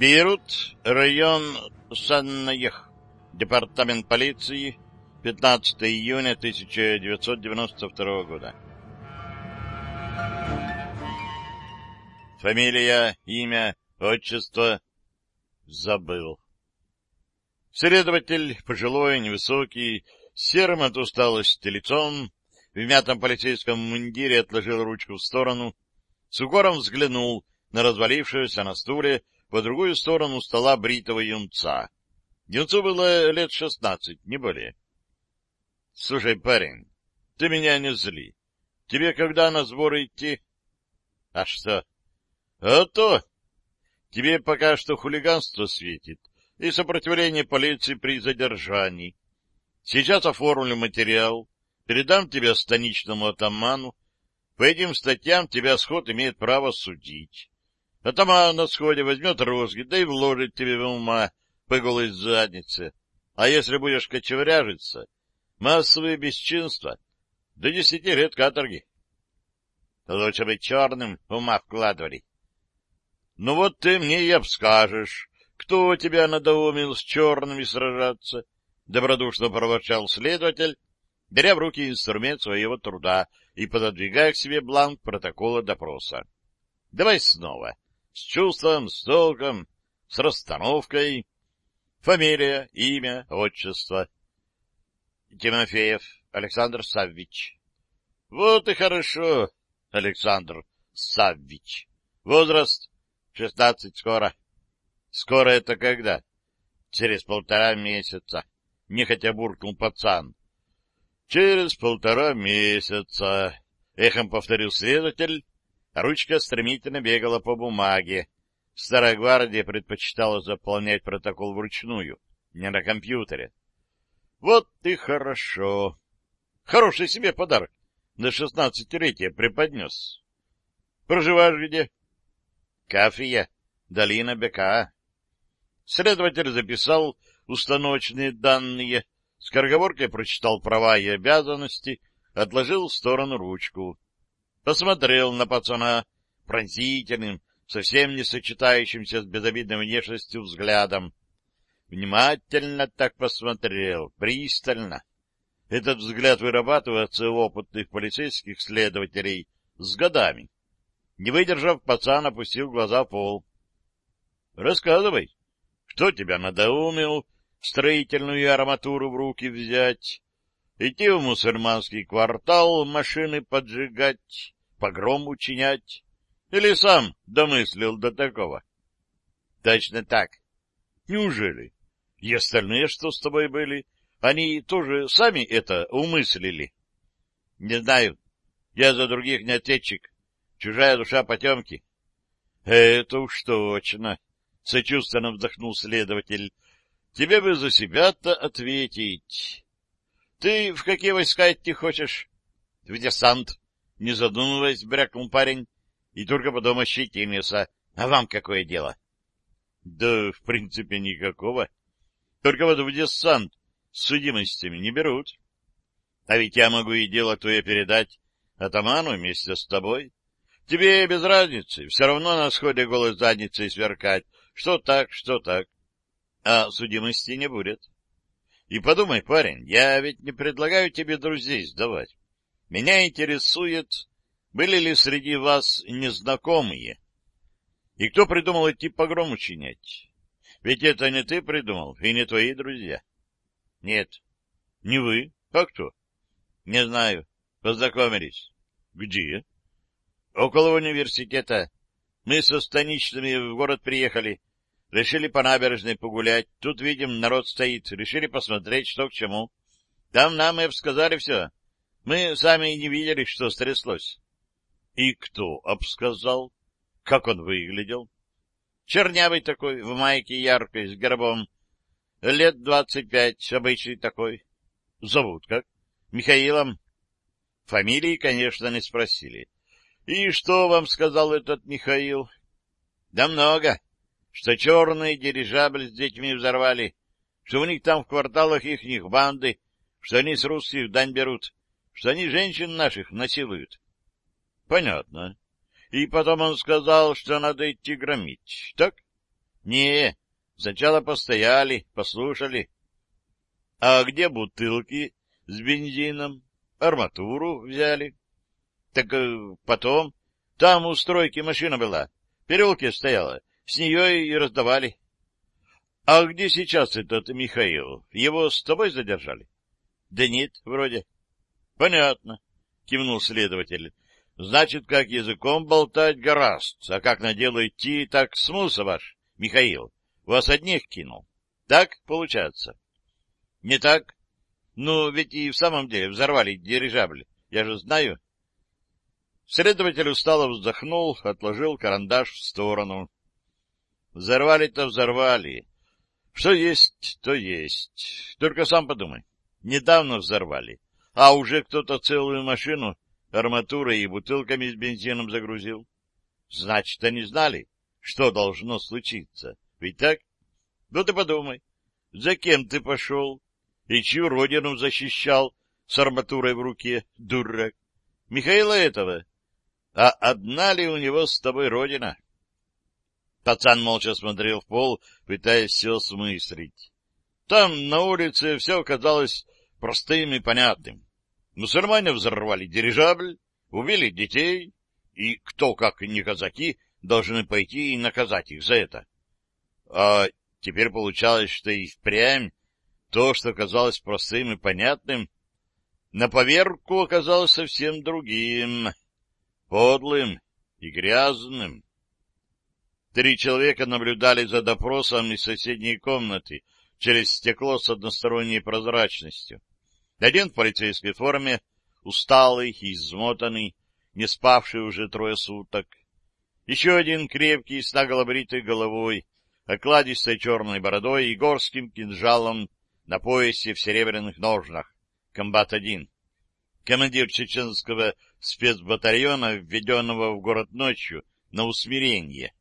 Бейрут, район Саннаех, департамент полиции, 15 июня 1992 года. Фамилия, имя, отчество забыл. Следователь, пожилой, невысокий, серым от усталости лицом, в мятом полицейском мундире отложил ручку в сторону, с укором взглянул на развалившегося на стуле по другую сторону стола бритого юнца. Юнцу было лет шестнадцать, не более. — Слушай, парень, ты меня не зли. Тебе когда на сборы идти? — А что? — А то! Тебе пока что хулиганство светит и сопротивление полиции при задержании. Сейчас оформлю материал, передам тебя станичному атаману. По этим статьям тебя сход имеет право судить. Атаман на сходе возьмет розги, да и вложит тебе в ума по голой заднице. А если будешь кочевряжиться, массовые бесчинства до десяти лет каторги. Лучше бы черным ума вкладывали. Ну вот ты мне и обскажешь, кто тебя надоумил с черными сражаться, — добродушно проворчал следователь, беря в руки инструмент своего труда и пододвигая к себе бланк протокола допроса. — Давай снова. — с чувством, с толком, с расстановкой. Фамилия, имя, отчество. Тимофеев Александр Саввич. Вот и хорошо, Александр Саввич. Возраст шестнадцать скоро. Скоро это когда? Через полтора месяца. Нехотя буркнул пацан. Через полтора месяца, эхом повторил следователь, Ручка стремительно бегала по бумаге. Старая гвардия предпочитала заполнять протокол вручную, не на компьютере. Вот и хорошо. Хороший себе подарок на шестнадцатилетие преподнес. Проживаешь где? Кафия, долина Бека. Следователь записал установочные данные, скороговоркой прочитал права и обязанности, отложил в сторону ручку посмотрел на пацана пронзительным, совсем не сочетающимся с безобидной внешностью взглядом. Внимательно так посмотрел, пристально. Этот взгляд вырабатывается у опытных полицейских следователей с годами. Не выдержав, пацан опустил глаза в пол. — Рассказывай, кто тебя надоумил строительную арматуру в руки взять? Идти в мусульманский квартал, машины поджигать, погром учинять? Или сам домыслил до такого? — Точно так. — Неужели? И остальные, что с тобой были, они тоже сами это умыслили? — Не знаю. Я за других не ответчик. Чужая душа потемки. — Это уж точно, — сочувственно вздохнул следователь. — Тебе бы за себя-то ответить. Ты в какие войска идти хочешь? — В десант. Не задумываясь, брякнул парень, и только потом ощетинился. — А вам какое дело? — Да, в принципе, никакого. Только вот в десант с судимостями не берут. А ведь я могу и дело твое передать атаману вместе с тобой. Тебе без разницы, все равно на сходе голой задницей сверкать. Что так, что так. А судимости не будет. И подумай, парень, я ведь не предлагаю тебе друзей сдавать. Меня интересует, были ли среди вас незнакомые. И кто придумал идти погром учинять? Ведь это не ты придумал, и не твои друзья. Нет. Не вы? А кто? Не знаю. Познакомились. Где? Около университета. Мы со станичными в город приехали. Решили по набережной погулять. Тут, видим, народ стоит. Решили посмотреть, что к чему. Там нам и обсказали все. Мы сами и не видели, что стряслось. И кто обсказал? Как он выглядел? Чернявый такой, в майке яркой, с гербом. Лет двадцать пять, обычный такой. Зовут как? Михаилом. Фамилии, конечно, не спросили. И что вам сказал этот Михаил? Да много что черный дирижабль с детьми взорвали, что у них там в кварталах ихних банды, что они с русских дань берут, что они женщин наших насилуют. Понятно. И потом он сказал, что надо идти громить, так? Не, сначала постояли, послушали. А где бутылки с бензином? Арматуру взяли. Так э, потом... Там у стройки машина была. В переулке стояла. С нее и раздавали. — А где сейчас этот Михаил? Его с тобой задержали? — Да нет, вроде. — Понятно, — кивнул следователь. — Значит, как языком болтать гораст, а как на дело идти, так смылся ваш, Михаил. Вас одних кинул. Так получается? — Не так. Ну, ведь и в самом деле взорвали дирижабль. Я же знаю. — Следователь устало вздохнул, отложил карандаш в сторону. Взорвали-то взорвали. Что есть, то есть. Только сам подумай. Недавно взорвали, а уже кто-то целую машину арматурой и бутылками с бензином загрузил. Значит, они знали, что должно случиться. Ведь так? Ну ты подумай, за кем ты пошел и чью родину защищал с арматурой в руке, дурак? Михаила этого а одна ли у него с тобой родина? Пацан молча смотрел в пол, пытаясь все смыслить. Там, на улице, все казалось простым и понятным. Мусульмане взорвали дирижабль, убили детей, и кто, как не казаки, должны пойти и наказать их за это. А теперь получалось, что и впрямь то, что казалось простым и понятным, на поверку оказалось совсем другим подлым и грязным. Три человека наблюдали за допросом из соседней комнаты через стекло с односторонней прозрачностью. Один в полицейской форме, усталый и измотанный, не спавший уже трое суток. Еще один крепкий, с наголобритой головой, окладистой черной бородой и горским кинжалом на поясе в серебряных ножнах. Комбат-1. Командир чеченского спецбатальона, введенного в город ночью на усмирение.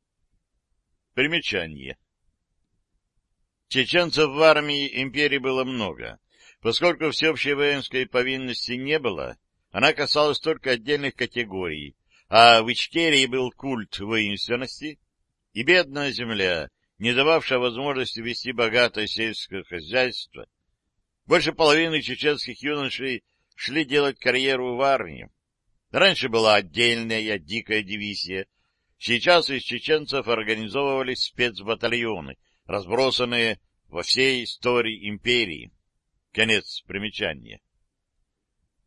Примечание. Чеченцев в армии империи было много. Поскольку всеобщей воинской повинности не было, она касалась только отдельных категорий, а в Ичкерии был культ воинственности и бедная земля, не дававшая возможности вести богатое сельское хозяйство. Больше половины чеченских юношей шли делать карьеру в армии. Раньше была отдельная дикая дивизия. Сейчас из чеченцев организовывались спецбатальоны, разбросанные во всей истории империи. Конец примечания.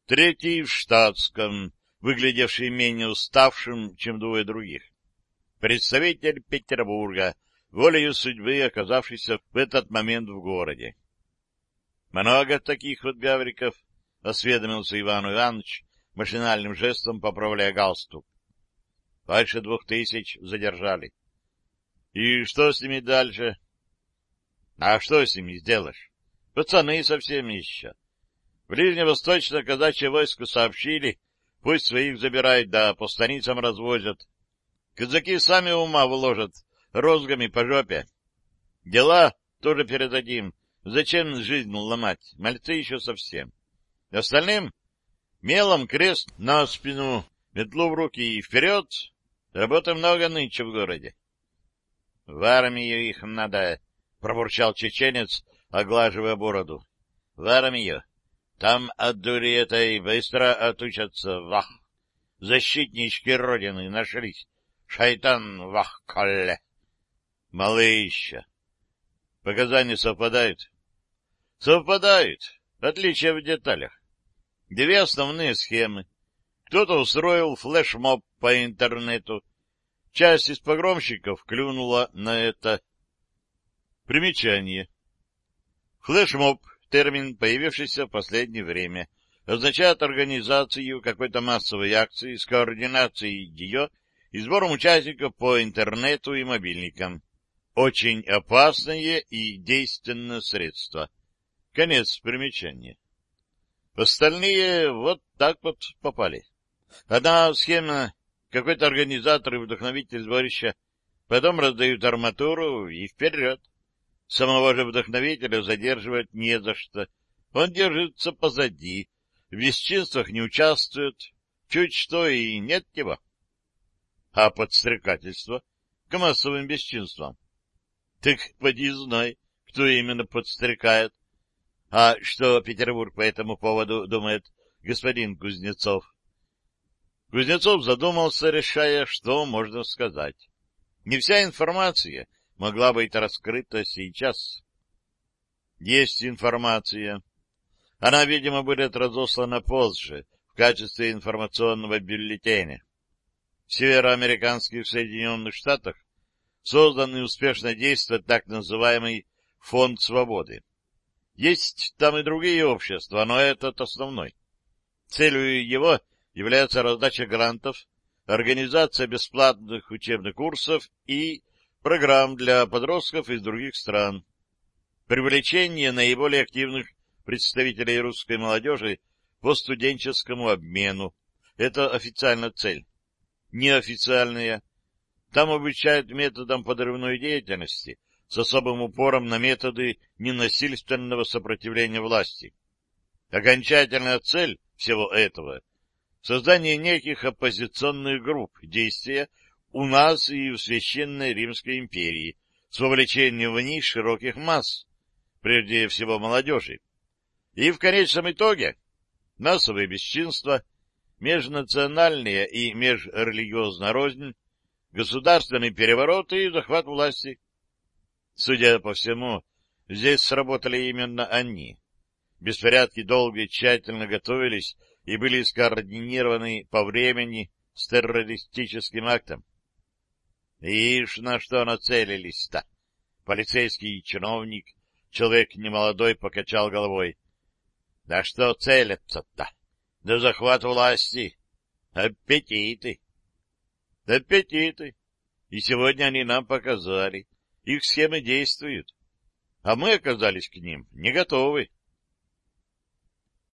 Третий в штатском, выглядевший менее уставшим, чем двое других. Представитель Петербурга, волею судьбы оказавшийся в этот момент в городе. Много таких вот гавриков, — осведомился Иван Иванович, машинальным жестом поправляя галстук. Больше двух тысяч задержали. И что с ними дальше? А что с ними сделаешь? Пацаны совсем еще. Ближневосточное казачье войско сообщили, пусть своих забирают, да по станицам развозят. Казаки сами ума вложат, розгами по жопе. Дела тоже передадим. Зачем жизнь ломать? Мальцы еще совсем. Остальным Мелом крест на спину, метлу в руки и вперед. Работы много нынче в городе. — В армию их надо, — пробурчал чеченец, оглаживая бороду. — В армию. Там от дури этой быстро отучатся, вах. Защитнички Родины нашлись. Шайтан, вах, колле. Малыща. Показания совпадают? Совпадают. Отличия в деталях. Две основные схемы. Кто-то устроил флешмоб по интернету. Часть из погромщиков клюнула на это. Примечание. Флешмоб — термин, появившийся в последнее время, означает организацию какой-то массовой акции с координацией ее и сбором участников по интернету и мобильникам. Очень опасное и действенное средство. Конец примечания. Остальные вот так вот попали. Одна схема, какой-то организатор и вдохновитель сборища, потом раздают арматуру и вперед. Самого же вдохновителя задерживать не за что. Он держится позади, в бесчинствах не участвует, чуть что и нет его. А подстрекательство к массовым бесчинствам? Так поди знай, кто именно подстрекает. А что Петербург по этому поводу думает господин Кузнецов? Кузнецов задумался, решая, что можно сказать. Не вся информация могла быть раскрыта сейчас. Есть информация. Она, видимо, будет разослана позже, в качестве информационного бюллетеня. В североамериканских Соединенных Штатах создан и успешно действует так называемый Фонд Свободы. Есть там и другие общества, но этот основной. Целью его является раздача грантов, организация бесплатных учебных курсов и программ для подростков из других стран, привлечение наиболее активных представителей русской молодежи по студенческому обмену. Это официальная цель. Неофициальная. Там обучают методам подрывной деятельности с особым упором на методы ненасильственного сопротивления власти. Окончательная цель всего этого — создание неких оппозиционных групп действия у нас и в Священной Римской империи с вовлечением в них широких масс, прежде всего молодежи. И в конечном итоге массовые бесчинства, межнациональные и межрелигиозная рознь, государственный переворот и захват власти. Судя по всему, здесь сработали именно они. Беспорядки долго и тщательно готовились и были скоординированы по времени с террористическим актом. Ишь, на что нацелились-то? Полицейский чиновник, человек немолодой, покачал головой. Да что целятся-то? Да захват власти. Аппетиты. Аппетиты. И сегодня они нам показали. Их схемы действуют. А мы оказались к ним не готовы.